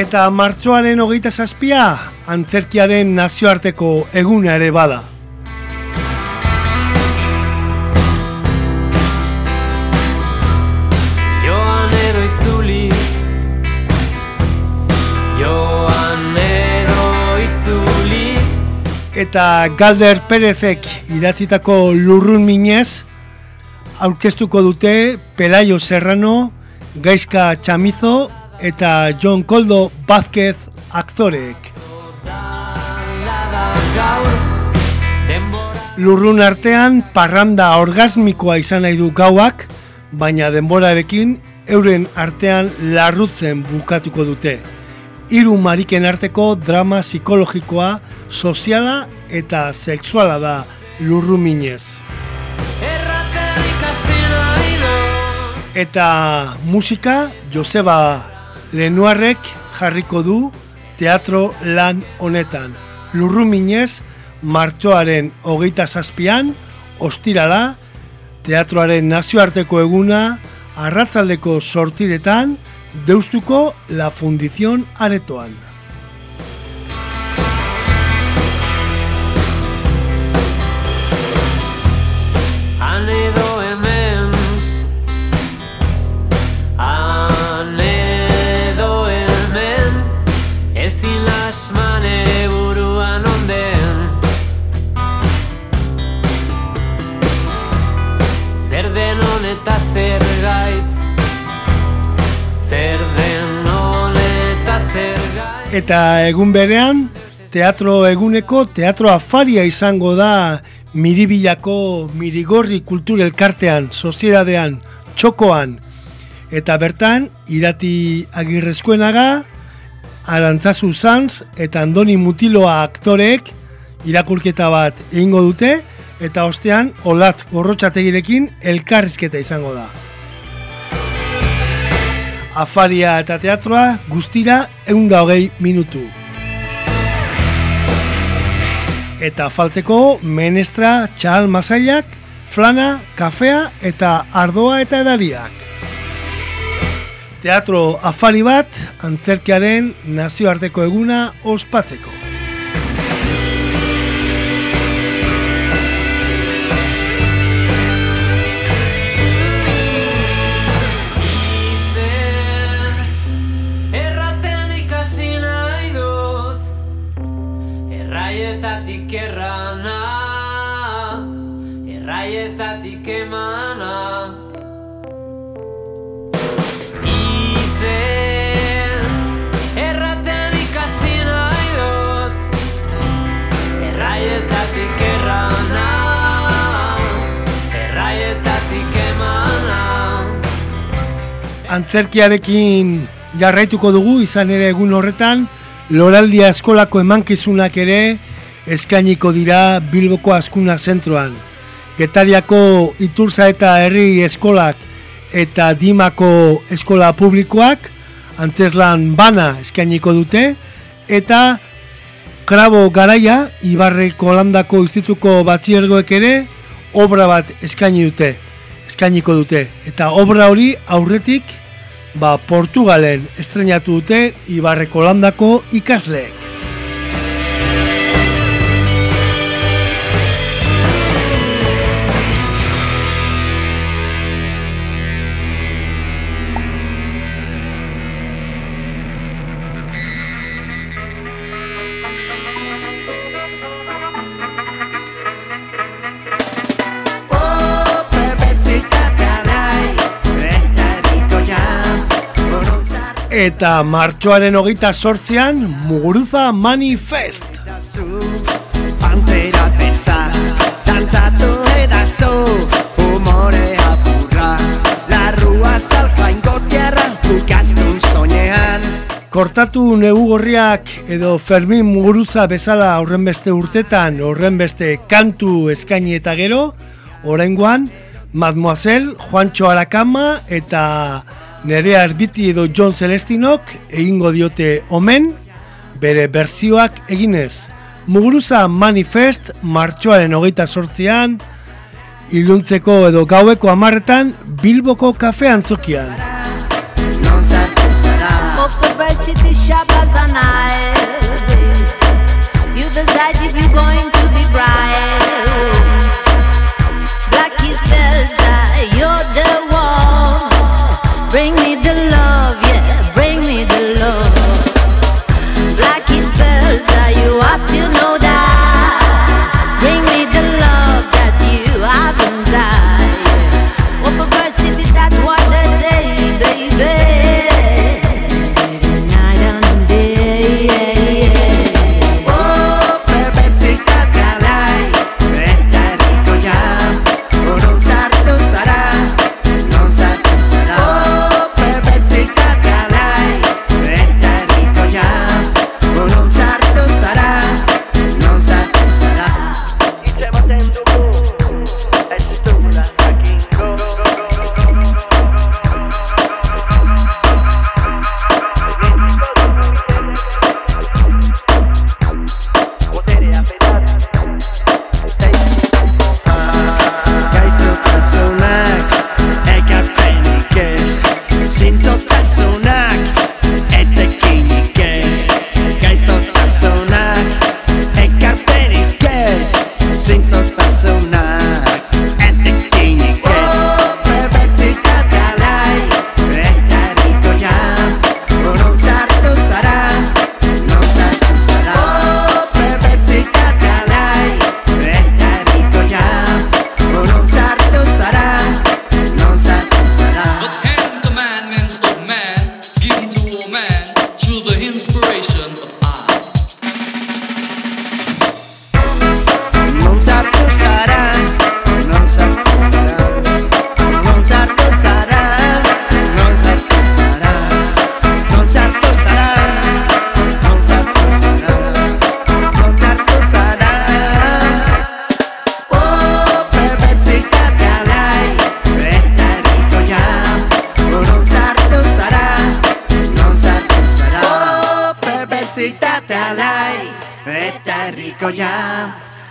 Eta martxoaren hogeita zazpia, antzerkiaren nazioarteko eguna ere bada. Eta Galder Perezek idatzitako lurrun minez, aurkeztuko dute Pelaio Serrano, Gaizka Chamizo eta John Koldo Vázquez aktoreek. Lurrun artean parranda orgasmikoa izan nahi du gauak, baina denborarekin euren artean larrutzen bukatuko dute. Hiru mariken arteko drama psikologikoa, soziala eta sexuala da lurruminez. Eta musika Joseba Lenuarrek jarriko du teatro lan honetan. Lurruminez, martxoaren hogeita zazpian, ostirala, teatroaren nazioarteko eguna, arratzaldeko sortiretan, deustuko La Fundición Aretoan. Han edo Eta egun berean, teatro eguneko teatro afaria izango da Miribilako Mirigorri Kultur Elkartean, Soziedadean, Txokoan. Eta bertan, irati agirrezkoenaga, Arantzazu Sanz eta Andoni Mutiloa aktoreek irakurketa bat egingo dute, eta ostean, olat gorrotxategirekin elkarrizketa izango da. Afaria eta teatroa guztira eunda hogei minutu. Eta faltzeko menestra, txal masailak, flana, kafea eta ardoa eta edariak. Teatro afari bat, antzerkiaren nazioarteko eguna ospatzeko. emana Itzez erraten ikasi nahi dut. Erraietatik errana. Erraietatik emana. Antzerkiarekin jarraituko dugu izan ere egun horretan Loraldia eskolako emankizunak ere eskainiko dira Bilboko Azkunak zentroan. Getariako Iturza eta Herri Eskolak eta Dimako Eskola Publikoak antzerlan bana eskainiko dute eta Krabo Garaia Ibarreko Landako Institutuko Batxiergoek ere obra bat eskaini dute eskainiko dute eta obra hori aurretik ba, Portugalen estrenatu dute Ibarreko landako ikasleek. Eta martxoaren hogeita sortzean, Muguruza Manifest. Pantera beltza, dantzatu edazo, humore apurra, larrua salfain gotiarra, ukaztun soñean. Kortatu negu gorriak edo Fermin Muguruza bezala horrenbeste urtetan, horrenbeste kantu eskaini eta gero, oraingoan, Mademoiselle, Juancho Arakama eta Nerea Erbiti edo John Celestinok egingo diote omen, bere berzioak eginez. Muguruza Manifest martxoaren hogeita sortzean, iluntzeko edo gaueko amarretan Bilboko kafe antzokian. I You decide if you're Bring me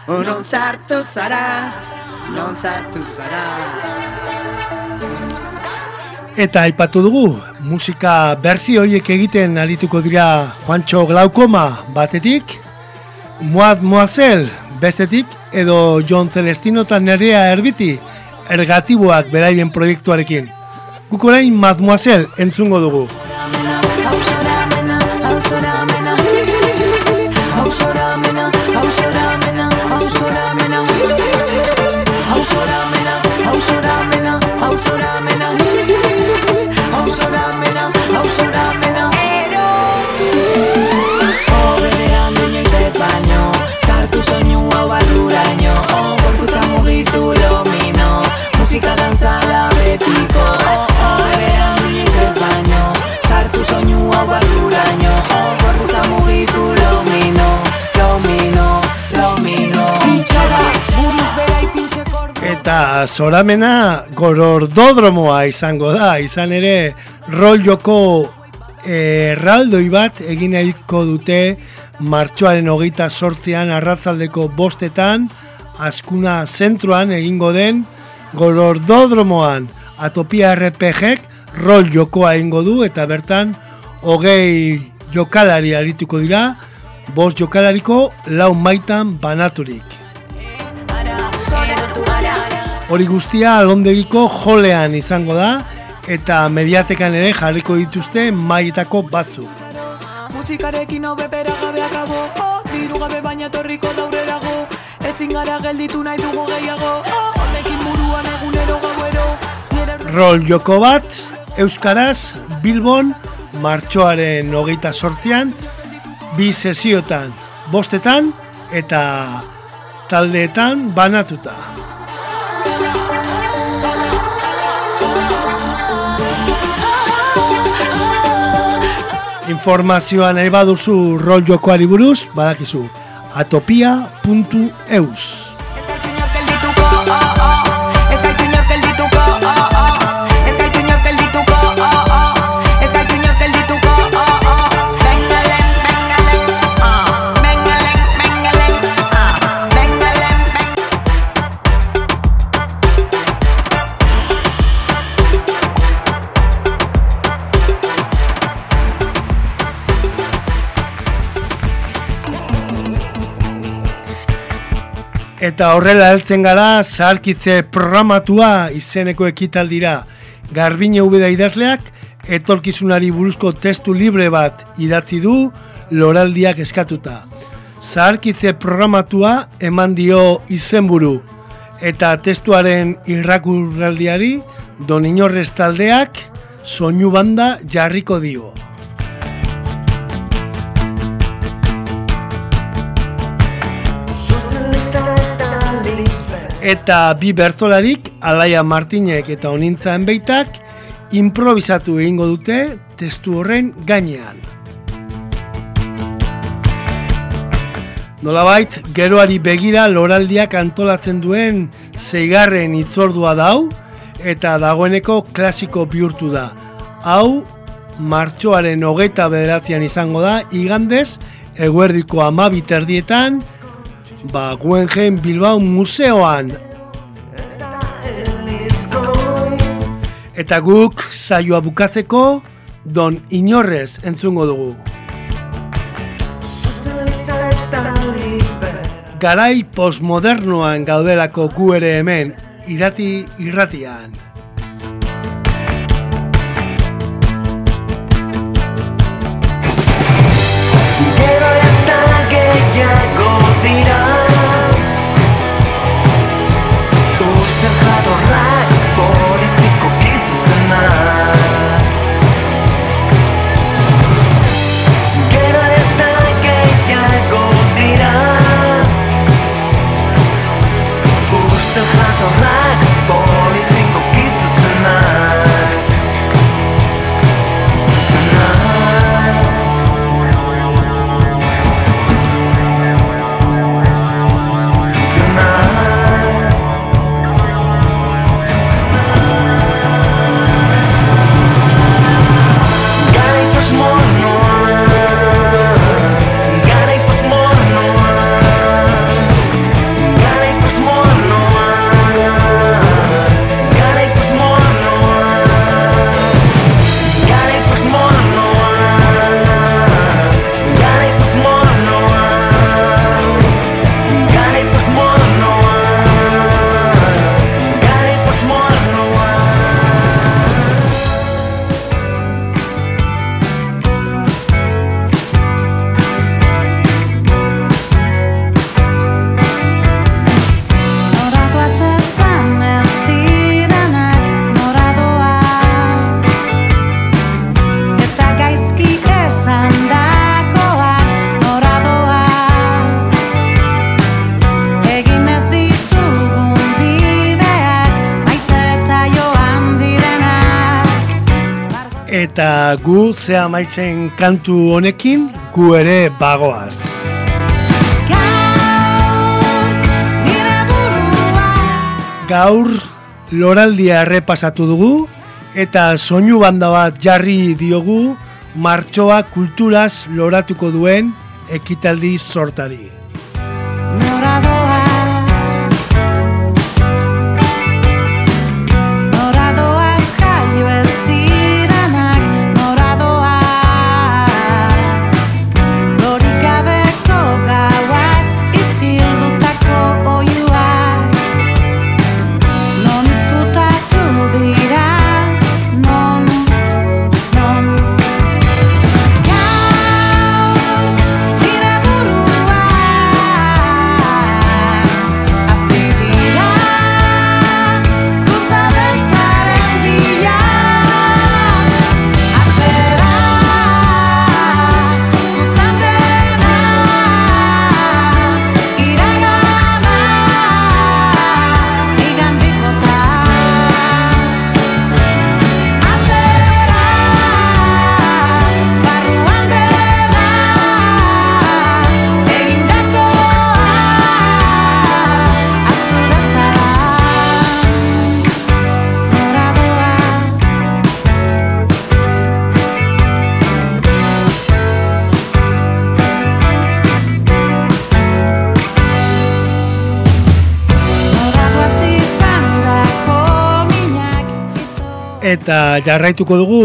Non sartu zara, non sartu zara Eta aipatu dugu, musika berzi horiek egiten arituko dira Juancho Glaukoma batetik, Moad Moazel bestetik, edo John Celestino eta Nerea Erbiti ergatiboak beraien proiektuarekin. Guk orain Mademoiselle entzungo dugu. Sartu soinu hau barruraino Eta zoramena gorordodromoa izango da, izan ere rol joko erraldoi bat egin nahiko dute martxoaren hogeita sortzean arratzaldeko bostetan, askuna zentroan egingo den gorordodromoan. Atopia RPGek rol jokoa egingo du eta bertan hogei jokalari arituko dira, bost jokalariko lau maitan banaturik. Hori guztia alondegiko jolean izango da eta mediatekan ere jarriko dituzte maietako batzuk. Musikarekin hobe bera gabe akabo oh, Diru gabe baina torriko daurerago Ezin gara gelditu nahi dugu gehiago oh, Honekin buruan egunero gauero Rol joko bat, Euskaraz, Bilbon, martxoaren hogeita sortian, bi sesiotan, bostetan eta taldeetan banatuta. Informazioa nahi baduzu rol jokoari buruz, badakizu atopia.eus. Eta horrela heltzen gara zaharkitze programatua izeneko ekitaldira Garbine ubeda idazleak etorkizunari buruzko testu libre bat idatzi du loraldiak eskatuta. Zaharkitze programatua eman dio izenburu eta testuaren irrakurraldiari Don Inorrez taldeak soinu banda jarriko dio. Eta bi bertolarik, Alaia Martinek eta Onintzaen beitak, improvisatu egingo dute testu horren gainean. Nolabait, geroari begira loraldiak antolatzen duen zeigarren itzordua dau, eta dagoeneko klasiko bihurtu da. Hau, martxoaren hogeita bederatzean izango da, igandez, eguerdiko amabiterdietan, ba, Guggenheim Bilbao museoan. Eta guk saioa bukatzeko Don Inorrez entzungo dugu. Garai postmodernoan gaudelako gu ere hemen irati irratian. Gehiago dira zea maizen kantu honekin gu ere bagoaz. Gaur loraldia errepasatu dugu eta soinu banda bat jarri diogu martxoa kulturaz loratuko duen ekitaldi sortari. Nora Eta jarraituko dugu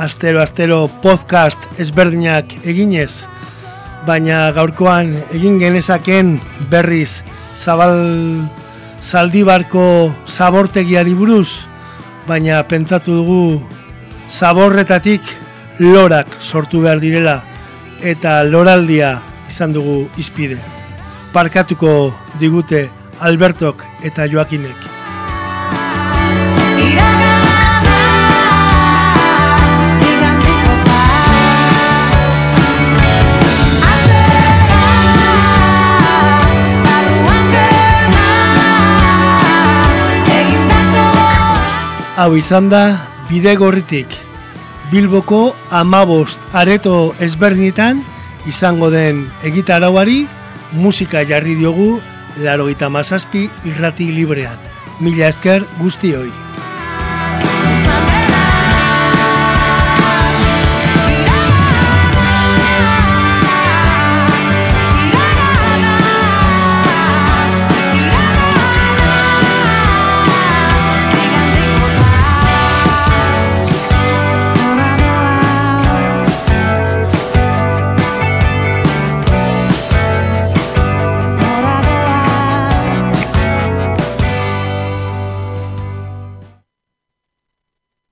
astero astero podcast ezberdinak eginez, baina gaurkoan egin genezaken berriz zabal zaldibarko zabortegiari buruz, baina pentsatu dugu zaborretatik lorak sortu behar direla eta loraldia izan dugu izpide. Parkatuko digute Albertok eta Joakinek. Hau izan da bide gorritik. Bilboko amabost areto ezberdinetan izango den egitarauari musika jarri diogu laro mazazpi irrati librean. Mila esker guztioi.